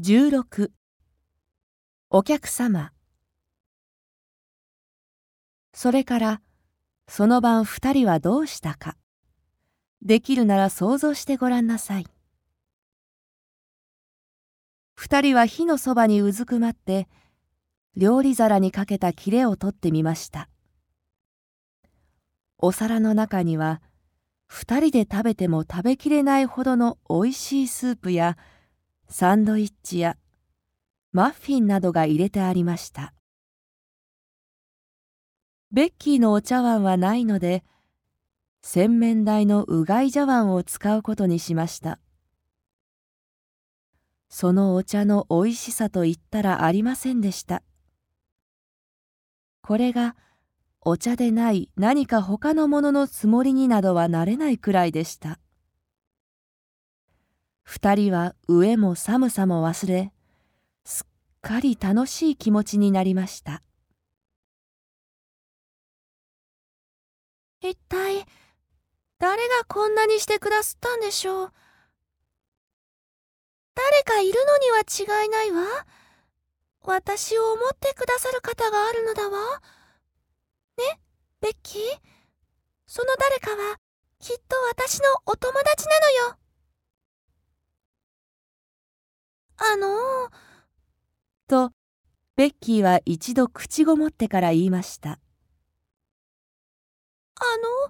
16お客様。それからその晩二人はどうしたか。できるなら想像してごらんなさい。二人は火のそばにうずくまって料理皿にかけた切れを取ってみました。お皿の中には二人で食べても食べきれないほどのおいしいスープやサンドイッチやマッフィンなどが入れてありました。ベッキーのお茶碗はないので洗面台のうがい茶碗を使うことにしました。そのお茶のおいしさと言ったらありませんでした。これがお茶でない何か他のもののつもりになどはなれないくらいでした。二人は飢えも寒さも忘れ、すっかり楽しい気持ちになりました。一体、誰がこんなにしてくだすったんでしょう？誰かいるのには違いないわ。私を思ってくださる方があるのだわ。ね、ベッキー？その誰かは、きっと私のお友達なのよ。あのー、と、ベッキーは一度口ごもってから言いました。あ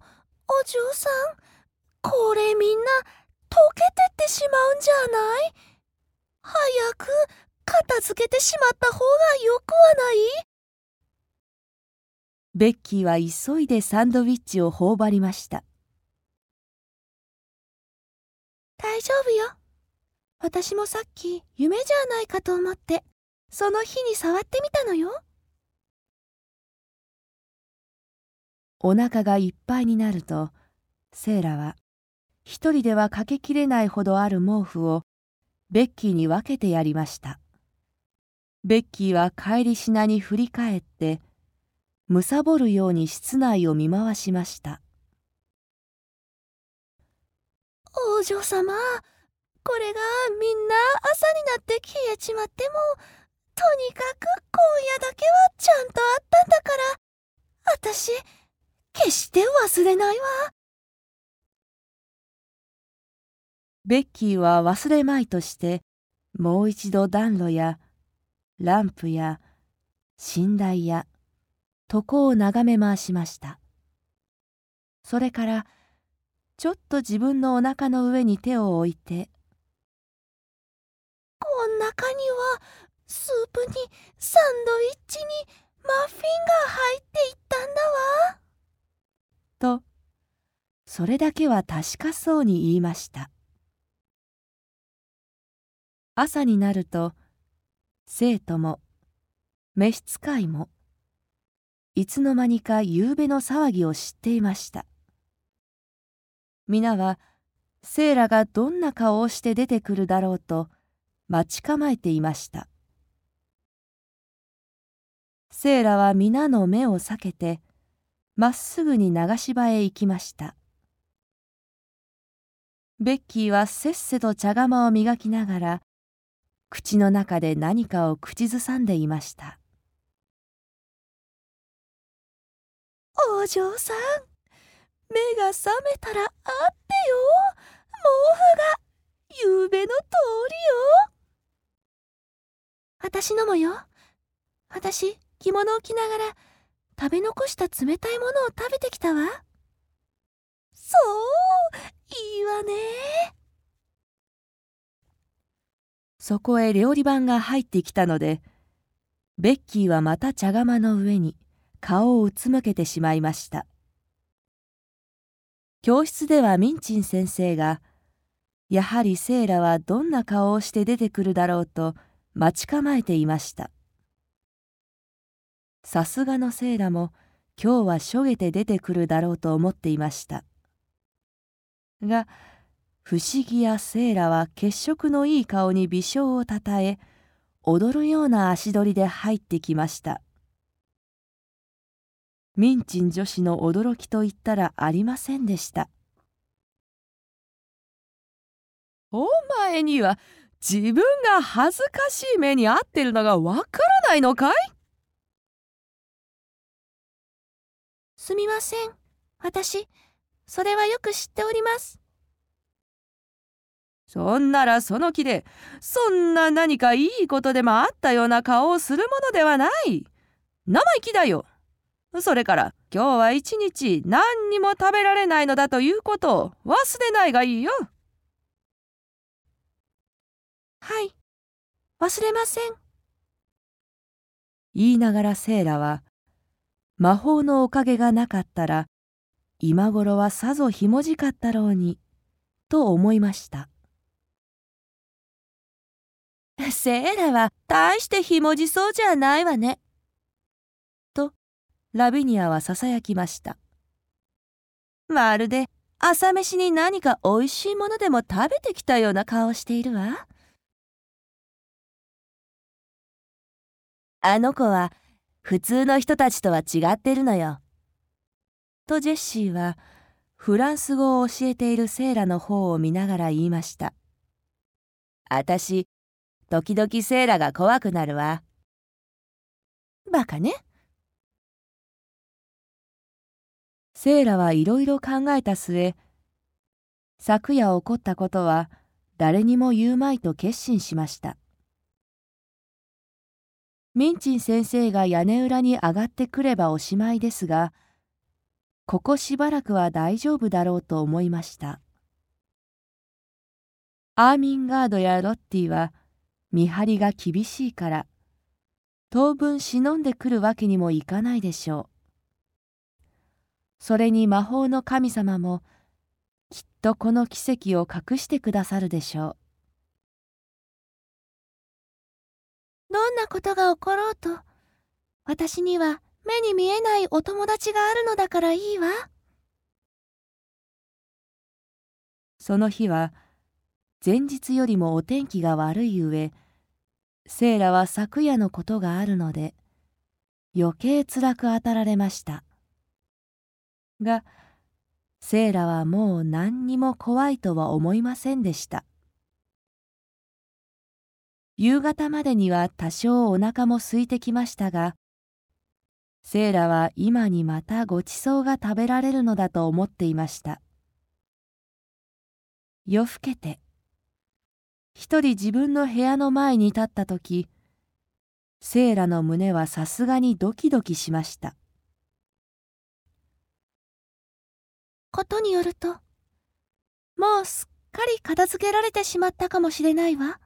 の、お嬢さん、これみんな溶けてってしまうんじゃない？早く片付けてしまった方がよくはない？ベッキーは急いでサンドイッチを頬張りました。大丈夫よ。私もさっき夢じゃないかと思って、その日に触ってみたのよ。お腹がいっぱいになると、セーラは一人ではかけきれないほどある毛布をベッキーに分けてやりました。ベッキーは帰りしなに振り返ってむさぼるように室内を見回しましたお嬢様これがみんな朝になって消えちまってもとにかく今夜だけはちゃんとあったんだから私決して忘れないわ。ベッキーは忘れまいとしてもう一度暖炉やランプや寝台や床を眺め回しました。それからちょっと自分のお腹の上に手を置いてこん中にはスープにサンドイッチにマフィンが入っていったんだわ。とそれだけは確かそうに言いました朝になると生徒も召使いもいつの間にか夕べの騒ぎを知っていました皆はセイラがどんな顔をして出てくるだろうと待ち構えていました。セイラは皆の目を避けてまっすぐに流し場へ行きました。ベッキーはせっせと茶釜を磨きながら口の中で何かを口ずさんでいました。お嬢さん目が覚めたらあってよ。毛布がゆうべの通りよ。私のもよ。私着物を着ながら食べ残した冷たいものを食べてきたわ。そういいわね。そこへ料理番が入ってきたのでベッキーはまた茶釜の上に顔をうつむけてしまいました。教室ではミンチン先生がやはりセイラはどんな顔をして出てくるだろうと待ち構えていました。さすがのセイラも今日はしょげて出てくるだろうと思っていました。が不思議やセイラは血色のいい顔に微笑をたたえ踊るような足取りで入ってきました。ミンチン女子の驚きと言ったらありませんでした。お前には自分が恥ずかしい目に遭ってるのがわからないのかい？すみません。私、それはよく知っております。そんならその気で、そんな何かいいことでもあったような顔をするものではない。生意気だよ。それから今日は一日何にも食べられないのだということを忘れないがいいよ。はい、忘れません。言いながらセイラは魔法のおかげがなかったら今頃はさぞひもじかったろうにと思いました。セーラは大してひもじそうじゃないわね。とラビニアはささやきました。まるで朝飯に何かおいしいものでも食べてきたような顔しているわあの子は普通の人たちとは違ってるのよ。とジェシーはフランス語を教えているセーラの方を見ながら言いました。あたし、時々セーラが怖くなるわ。バカね。セーラはいろいろ考えた末、昨夜起こったことは誰にも言うまいと決心しました。ミンチン先生が屋根裏に上がってくればおしまいですが、ここしばらくは大丈夫だろうと思いました。アーミンガードやロッティは見張りが厳しいから、当分忍んでくるわけにもいかないでしょう。それに魔法の神様もきっとこの奇跡を隠してくださるでしょう。なことが起ころうと、私には目に見えないお友達があるのだからいいわ。その日は前日よりもお天気が悪い上、セイラは昨夜のことがあるので、余計辛く当たられました。が、セイラはもう何にも怖いとは思いませんでした。夕方までには多少お腹も空いてきましたが、セイラは今にまたごちそうが食べられるのだと思っていました。夜更けて、一人自分の部屋の前に立った時、セイラの胸はさすがにドキドキしました。ことによると、もうすっかり片付けられてしまったかもしれないわ。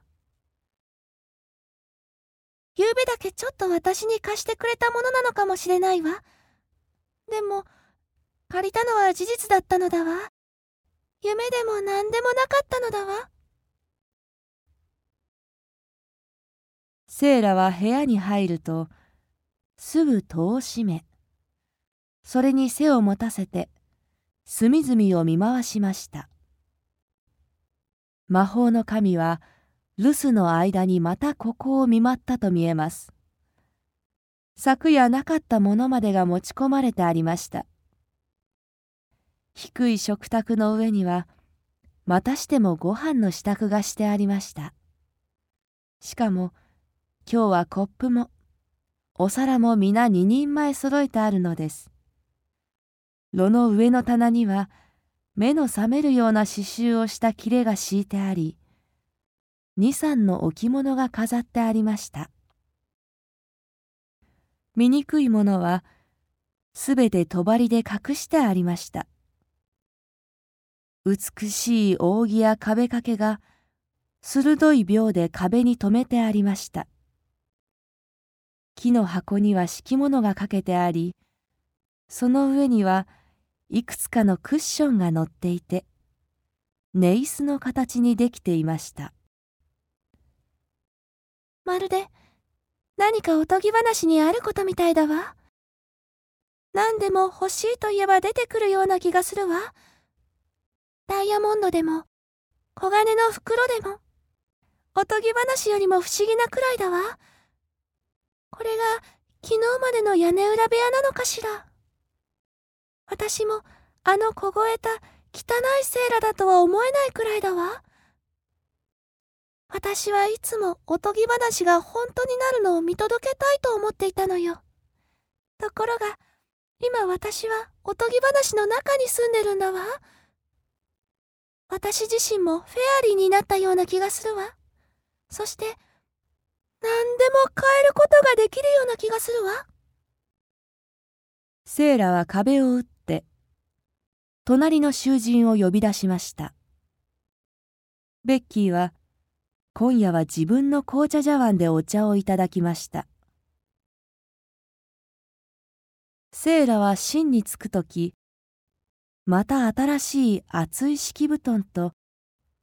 ゆうべだけちょっと私に貸してくれたものなのかもしれないわ。でも、借りたのは事実だったのだわ。夢でも何でもなかったのだわ。セイラは部屋に入ると、すぐ戸を閉め、それに背を持たせて、隅々を見回しました。魔法の神は、留守の間にまたここを見舞ったと見えます。昨夜なかったものまでが持ち込まれてありました。低い食卓の上には、またしてもご飯の支度がしてありました。しかも、今日はコップも、お皿も皆二人前揃えてあるのです。炉の上の棚には、目の覚めるような刺繍をした切れが敷いてあり、二三の置物が飾ってありました。醜いものはすべて帳で隠してありました。美しい扇や壁掛けが鋭い秒で壁に留めてありました。木の箱には敷物がかけてありその上にはいくつかのクッションが乗っていて寝椅子の形にできていました。まるで何かおとぎ話にあることみたいだわ。何でも欲しいと言えば出てくるような気がするわ。ダイヤモンドでも、黄金の袋でも、おとぎ話よりも不思議なくらいだわ。これが昨日までの屋根裏部屋なのかしら。私もあの凍えた汚いセーラだとは思えないくらいだわ。私はいつもおとぎ話が本当になるのを見届けたいと思っていたのよ。ところが、今私はおとぎ話の中に住んでるんだわ。私自身もフェアリーになったような気がするわ。そして、何でも変えることができるような気がするわ。セーラは壁を打って、隣の囚人を呼び出しました。ベッキーは、今夜は自分の紅茶茶碗でお茶をいただきました。セーラは寝に着くとき、また新しい厚い敷布団と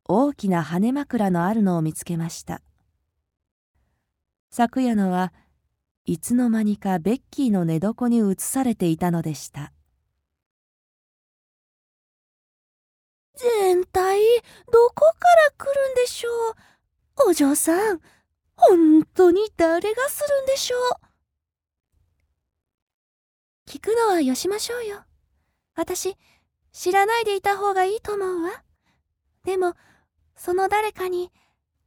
大きな羽枕のあるのを見つけました。昨夜のはいつの間にかベッキーの寝床に移されていたのでした。全体どこから来るんでしょう？お嬢さん、本当に誰がするんでしょう？聞くのはよしましょうよ。私、知らないでいた方がいいと思うわ。でも、その誰かに、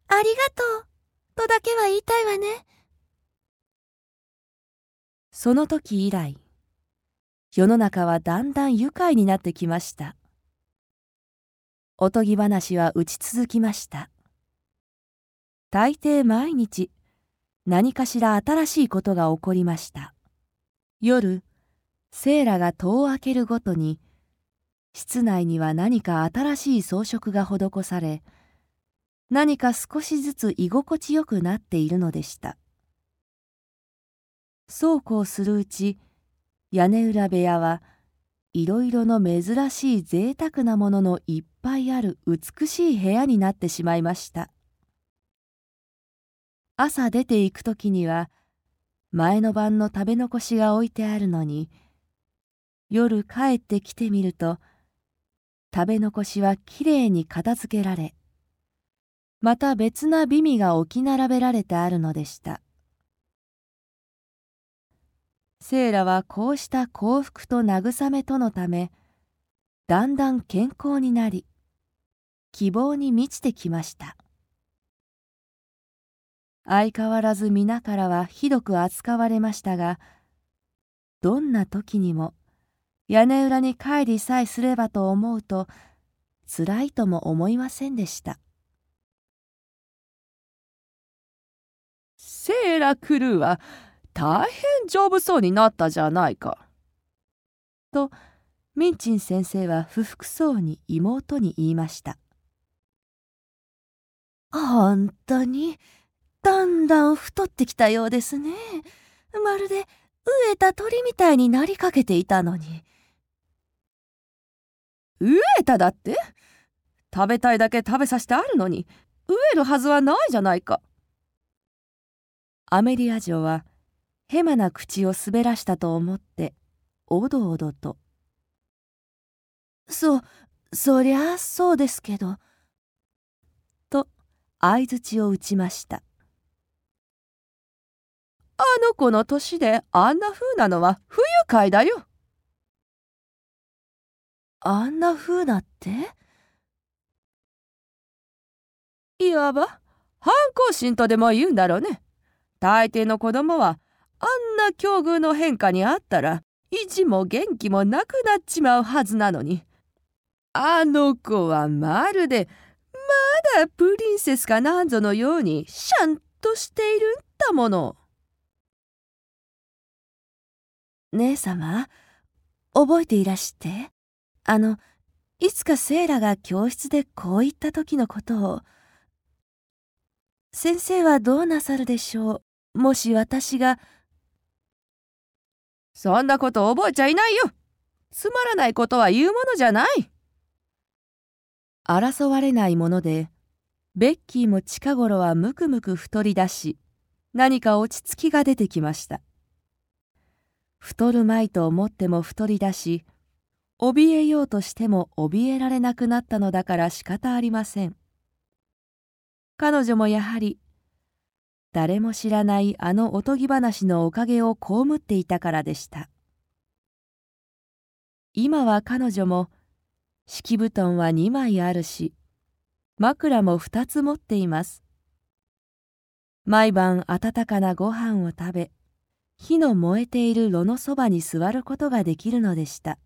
ありがとう、とだけは言いたいわね。その時以来、世の中はだんだん愉快になってきました。おとぎ話は打ち続きました。大抵毎日、何かしら新しいことが起こりました。夜、セーラが戸を開けるごとに室内には何か新しい装飾が施され何か少しずつ居心地よくなっているのでしたそうこうするうち屋根裏部屋はいろいろの珍しい贅沢なもののいっぱいある美しい部屋になってしまいました朝出て行く時には前の晩の食べ残しが置いてあるのに夜帰ってきてみると食べ残しはきれいに片付けられまた別な美味が置き並べられてあるのでした。セイラはこうした幸福と慰めとのためだんだん健康になり希望に満ちてきました。相変わらず皆からはひどく扱われましたがどんな時にも屋根裏に帰りさえすればと思うとつらいとも思いませんでしたセーラ・クルーは大変丈夫そうになったじゃないか。とミンチン先生は不服そうに妹に言いました本当にだんだん太ってきたようですね。まるで飢えた鳥みたいになりかけていたのに。飢えただって？食べたいだけ食べさせてあるのに。飢えるはずはないじゃないか。アメリア城はヘマな口を滑らしたと思っておどおどと「そそりゃあそうですけど」と相づちを打ちました。あの子の年であんな風なのは不愉快だよあんな風なって？いわば反抗心とでも言うんだろうね。大抵の子供はあんな境遇の変化にあったら意地も元気もなくなっちまうはずなのにあの子はまるでまだプリンセスかなんぞのようにシャンとしているんだもの。姉様覚えていらして。あの、いつかセイラが教室でこう言った時のことを、先生はどうなさるでしょう。もし私が。そんなこと覚えちゃいないよ。つまらないことは言うものじゃない。争われないもので、ベッキーも近頃はむくむく太り出し、何か落ち着きが出てきました。太るまいと思っても太り出し、怯えようとしても怯えられなくなったのだから仕方ありません。彼女もやはり誰も知らないあのおとぎ話のおかげを被っていたからでした。今は彼女も敷布団は2枚あるし枕も2つ持っています。毎晩温かなご飯を食べ火の燃えている炉のそばに座ることができるのでした。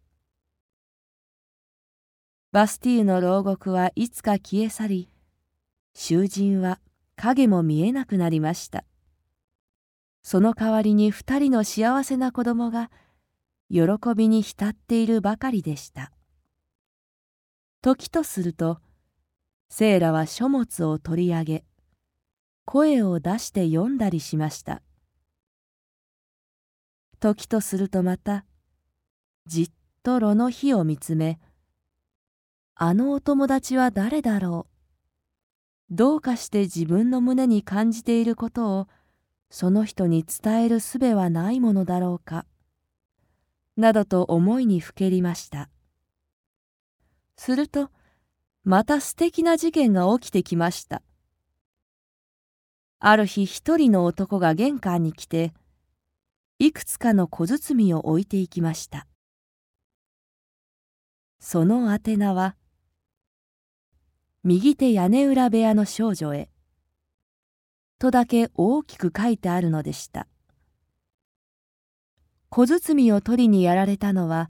バスティーユの牢獄はいつか消え去り囚人は影も見えなくなりました。その代わりに二人の幸せな子供が喜びに浸っているばかりでした。時とするとセイラは書物を取り上げ声を出して読んだりしました。時とするとまたじっと炉の火を見つめあのお友達は誰だろうどうかして自分の胸に感じていることをその人に伝える術はないものだろうかなどと思いにふけりました。するとまた素敵な事件が起きてきました。ある日一人の男が玄関に来ていくつかの小包を置いていきました。その宛名は右手屋根裏部屋の少女へとだけ大きく書いてあるのでした。小包を取りにやられたのは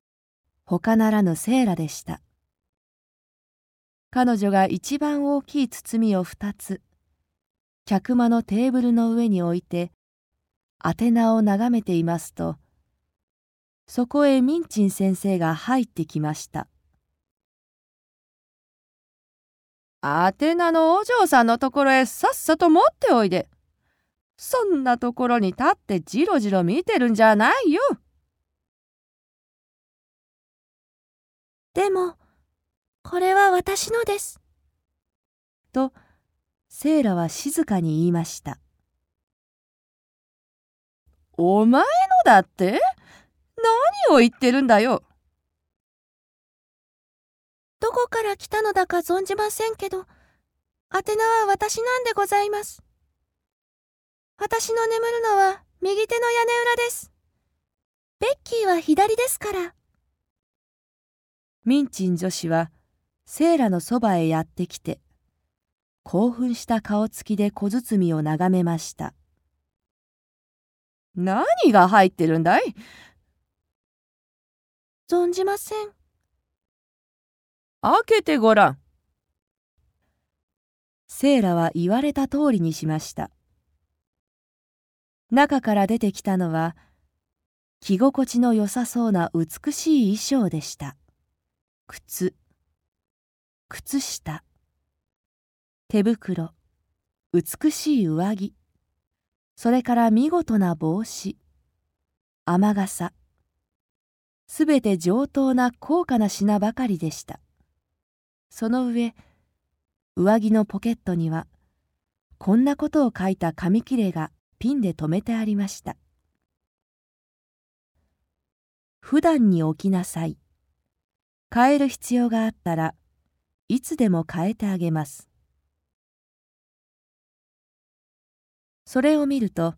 他ならぬセーラでした。彼女が一番大きい包みを二つ客間のテーブルの上に置いて宛名を眺めていますとそこへミンチン先生が入ってきましたアテナのお嬢さんのところへさっさと持っておいで。そんなところに立ってじろじろ見てるんじゃないよ。でも、これは私のです。と、セイラは静かに言いました。お前のだって何を言ってるんだよ。どこから来たのだか存じませんけど、宛名は私なんでございます。私の眠るのは右手の屋根裏です。ベッキーは左ですから。ミンチン女子はセーラのそばへやってきて、興奮した顔つきで小包を眺めました。何が入ってるんだい？存じません。開けてごらん。セイラは言われた通りにしました。中から出てきたのは、着心地の良さそうな美しい衣装でした。靴、靴下、手袋、美しい上着、それから見事な帽子、雨傘、すべて上等な高価な品ばかりでした。その上上着のポケットにはこんなことを書いた紙切れがピンで留めてありました。普段に起きなさい。変える必要があったらいつでも変えてあげます。それを見ると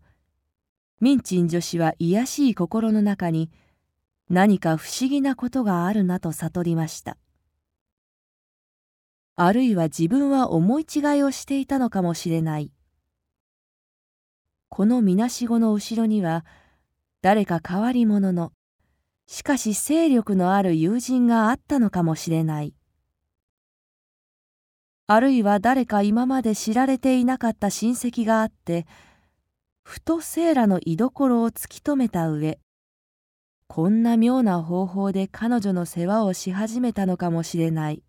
ミンチン女子は卑しい心の中に何か不思議なことがあるなと悟りましたあるいは自分は思い違いをしていたのかもしれない。このみなしごの後ろには誰か変わり者のしかし勢力のある友人があったのかもしれない。あるいは誰か今まで知られていなかった親戚があってふとセーラの居所を突き止めた上こんな妙な方法で彼女の世話をし始めたのかもしれない。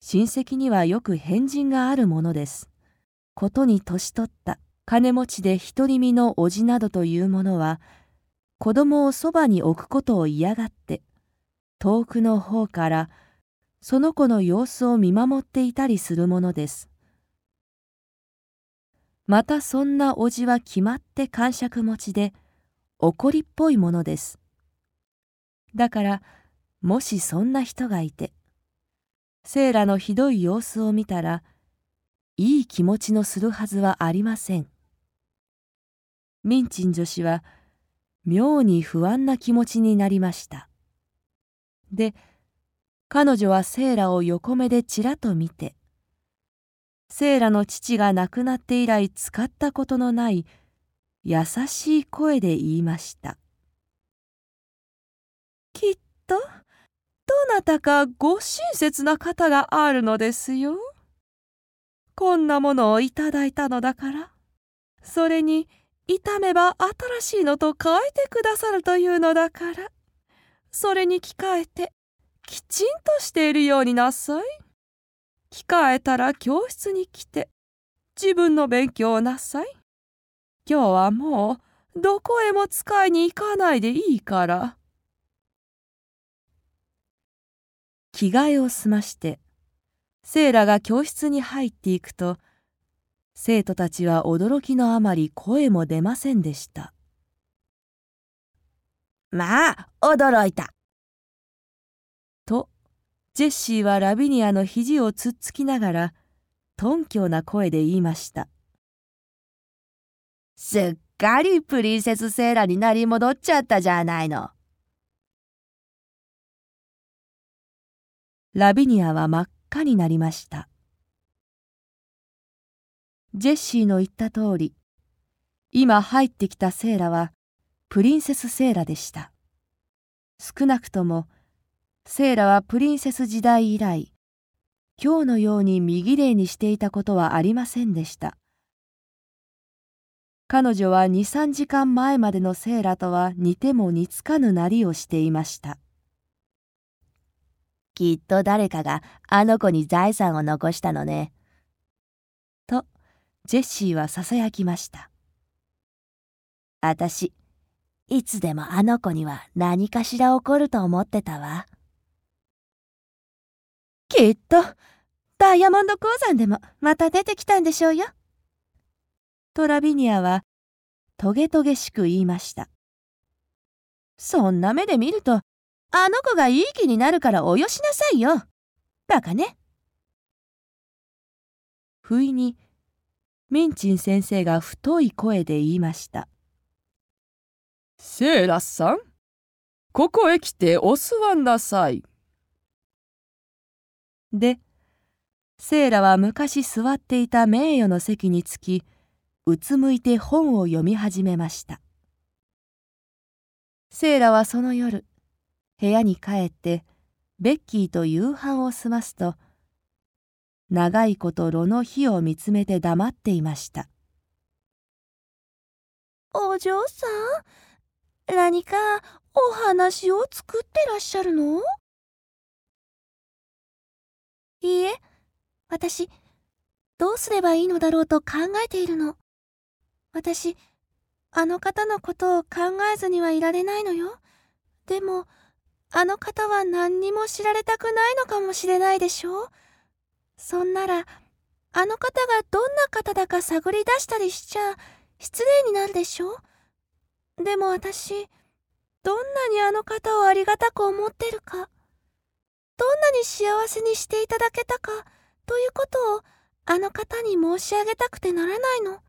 親戚にはよく変人があるものです。ことに年取った金持ちで独り身の叔父などというものは子供をそばに置くことを嫌がって遠くの方からその子の様子を見守っていたりするものです。またそんな叔父は決まって感触持ちで怒りっぽいものです。だからもしそんな人がいてセイラのひどい様子を見たらいい気持ちのするはずはありませんミンチン女子は妙に不安な気持ちになりましたで彼女はセイラを横目でちらと見てセーラの父が亡くなって以来使ったことのない優しい声で言いました。きっと、どなたかご親切な方があるのですよ。こんなものをいただいたのだから。それに、痛めば新しいのと変えてくださるというのだから。それに着替えて、きちんとしているようになさい。着替えたら教室に来て、自分の勉強をなさい。今日はもう、どこへも使いに行かないでいいから。着替えを済まして、セイラが教室に入っていくと、生徒たちは驚きのあまり声も出ませんでした。まあ、驚いた。ジェッシーはラビニアの肘をつっつきながら、頓強な声で言いました。すっかりプリンセスセーラになり戻っちゃったじゃないの。ラビニアは真っ赤になりました。ジェッシーの言った通り、今入ってきたセーラはプリンセスセーラでした。少なくとも、セーラはプリンセス時代以来、今日のように右霊にしていたことはありませんでした。彼女は2、3時間前までのセーラとは似ても似つかぬなりをしていました。きっと誰かがあの子に財産を残したのね。と、ジェシーはささやきました。あたし、いつでもあの子には何かしら起こると思ってたわ。きっと、ダイヤモンド鉱山でもまた出てきたんでしょうよ。とラビニアは、トゲトゲしく言いました。そんな目で見ると、あの子がいい気になるからおよしなさいよ。バカね。不意に、ミンチン先生が太い声で言いました。セーラさん、ここへ来てお座んなさい。で、セーラは昔座っていた名誉の席につき、うつむいて本を読み始めました。セーラはその夜、部屋に帰ってベッキーと夕飯を済ますと長いこと炉の火を見つめて黙っていましたお嬢さん何かお話を作ってらっしゃるの？いいえ。私どうすればいいのだろうと考えているの。私あの方のことを考えずにはいられないのよ。でもあの方は何にも知られたくないのかもしれないでしょそんなら、あの方がどんな方だか探り出したりしちゃ失礼になるでしょでも私、どんなにあの方をありがたく思ってるか、どんなに幸せにしていただけたか、ということをあの方に申し上げたくてならないの。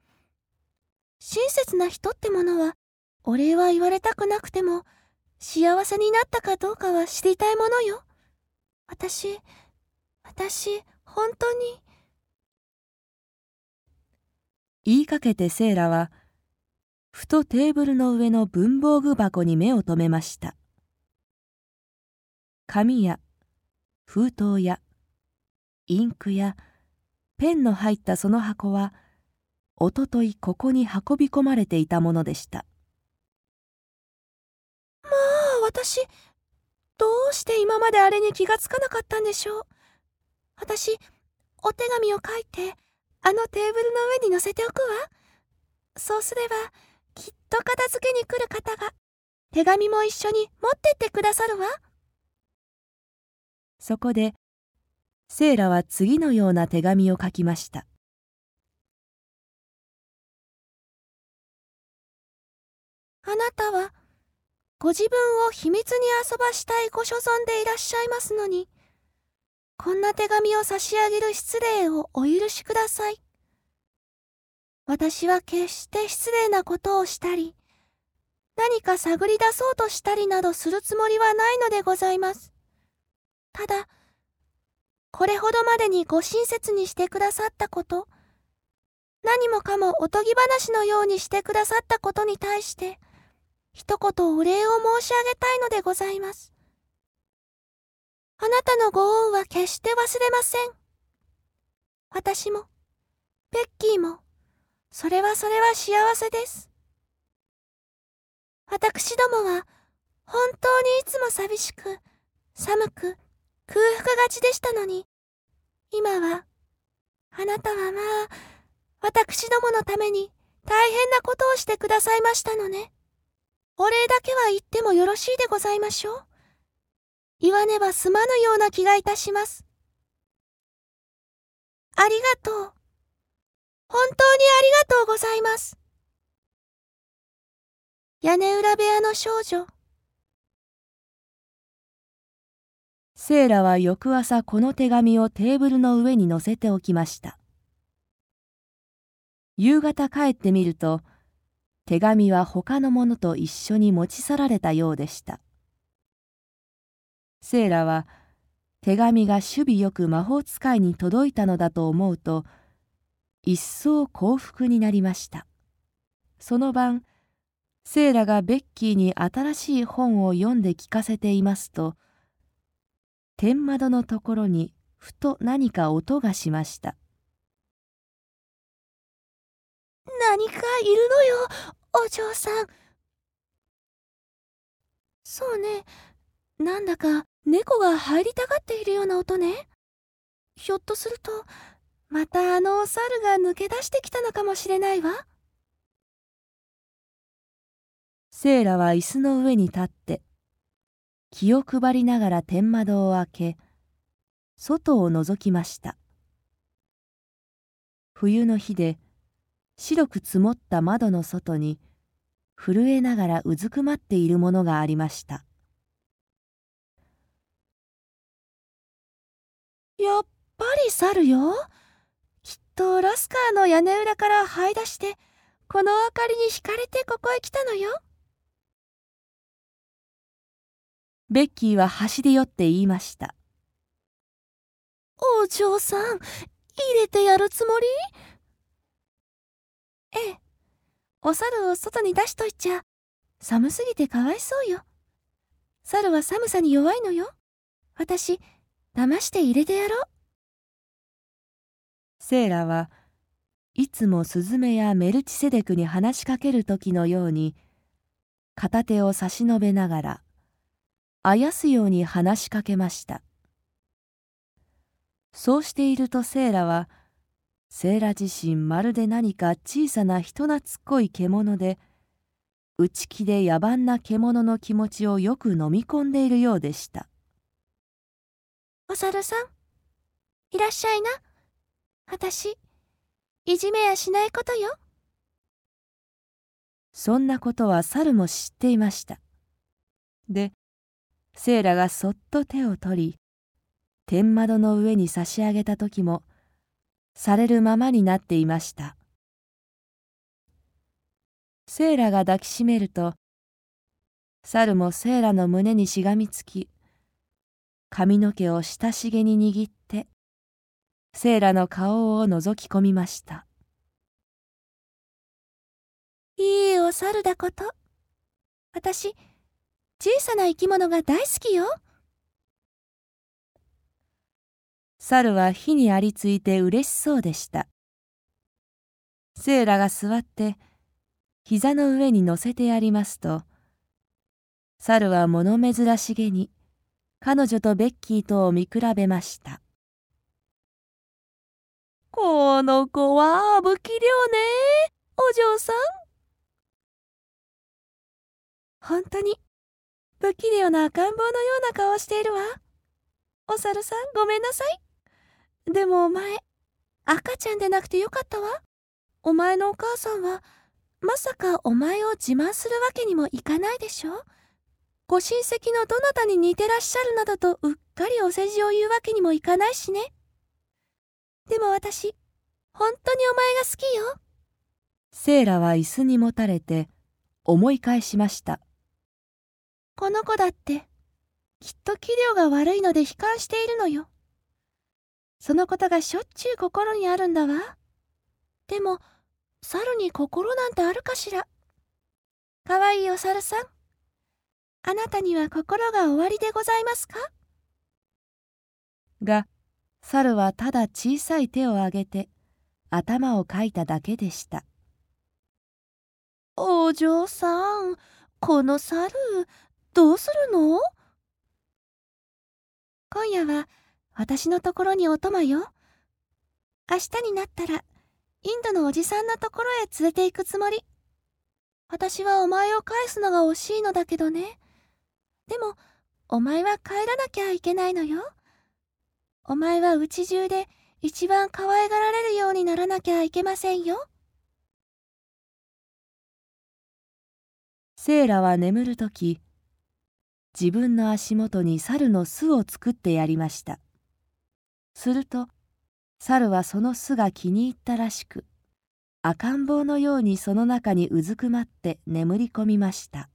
親切な人ってものは、お礼は言われたくなくても、幸せになったかどうかは知りたいものよ。私、私、本当に。言いかけてセイラは、ふとテーブルの上の文房具箱に目を留めました。紙や封筒やインクやペンの入ったその箱は、おとといここに運び込まれていたものでしたまあ。私、どうして今まであれに気がつかなかったんでしょう。私、お手紙を書いて、あのテーブルの上に載せておくわ。そうすれば、きっと片付けに来る方が、手紙も一緒に持ってってくださるわ。そこで、セイラは次のような手紙を書きました。あなたは、ご自分を秘密に遊ばしたいご所存でいらっしゃいますのに、こんな手紙を差し上げる失礼をお許しください。私は決して失礼なことをしたり、何か探り出そうとしたりなどするつもりはないのでございます。ただ、これほどまでにご親切にしてくださったこと、何もかもおとぎ話のようにしてくださったことに対して、一言お礼を申し上げたいのでございます。あなたのご恩は決して忘れません。私も、ベッキーも、それはそれは幸せです。私どもは、本当にいつも寂しく、寒く、空腹がちでしたのに、今は、あなたはまあ、私どものために大変なことをしてくださいましたのね。お礼だけは言ってもよろしいでございましょう。言わねば済まぬような気がいたします。ありがとう。本当にありがとうございます。屋根裏部屋の少女。セイラは翌朝この手紙をテーブルの上に載せておきました。夕方帰ってみると、手紙は他のものと一緒に持ち去られたようでした。セイラは手紙が守備よく魔法使いに届いたのだと思うと一層幸福になりましたその晩セイラがベッキーに新しい本を読んで聞かせていますと天窓のところにふと何か音がしました何かいるのよお嬢さんそうねなんだか猫が入りたがっているような音ね。ひょっとすると、またあのお猿が抜け出してきたのかもしれないわ。セイラは椅子の上に立って、気を配りながら天窓を開け、外を覗きました。冬の日で白く積もった窓の外に震えながらうずくまっているものがありました。やっぱり猿よ。きっとラスカーの屋根裏から這い出して、この明かりに惹かれてここへ来たのよ。ベッキーは走り寄って言いました。お嬢さん、入れてやるつもり？ええ。お猿を外に出しといちゃ、寒すぎてかわいそうよ。猿は寒さに弱いのよ。私、騙して入れてやろう。セーラはいつもスズメやメルチセデクに話しかける時のように片手を差し伸べながらあやすように話しかけましたそうしているとセーラはセーラ自身まるで何か小さな人懐っこい獣で内気で野蛮な獣の気持ちをよく飲み込んでいるようでしたお猿さん、いらっしゃいな。あたし、いじめやしないことよ。そんなことは猿も知っていました。で、セイラがそっと手を取り、天窓の上に差し上げた時も、されるままになっていました。セイラが抱きしめると、猿もセイラの胸にしがみつき、髪の毛を親しげに握ってセイラの顔を覗き込みましたいいお猿だこと私小さな生き物が大好きよ猿は火にありついて嬉しそうでしたセイラが座って膝の上に乗せてやりますと猿は物珍しげに彼女とベッキーとを見比べました。この子は不器量ね、お嬢さん。本当に、不器量な赤ん坊のような顔をしているわ。お猿さん、ごめんなさい。でもお前、赤ちゃんでなくてよかったわ。お前のお母さんは、まさかお前を自慢するわけにもいかないでしょご親戚のどなたに似てらっしゃるなどとうっかりお世辞を言うわけにもいかないしね。でも私、本当にお前が好きよ。セイラは椅子にもたれて思い返しました。この子だって、きっと器量が悪いので悲観しているのよ。そのことがしょっちゅう心にあるんだわ。でも、猿に心なんてあるかしら。かわいいお猿さん。あなたには心がおありでございますか？が、猿はただ小さい手を挙げて、頭をかいただけでした。お嬢さん、この猿、どうするの？今夜は私のところにお供よ。明日になったら、インドのおじさんのところへ連れて行くつもり。私はお前を返すのが惜しいのだけどね。でも、お前は帰らなきゃいけないのよ。お前はうち中で一番可愛がられるようにならなきゃいけませんよ。セイラは眠るとき、自分の足元に猿の巣を作ってやりました。すると、猿はその巣が気に入ったらしく、赤ん坊のようにその中にうずくまって眠り込みました。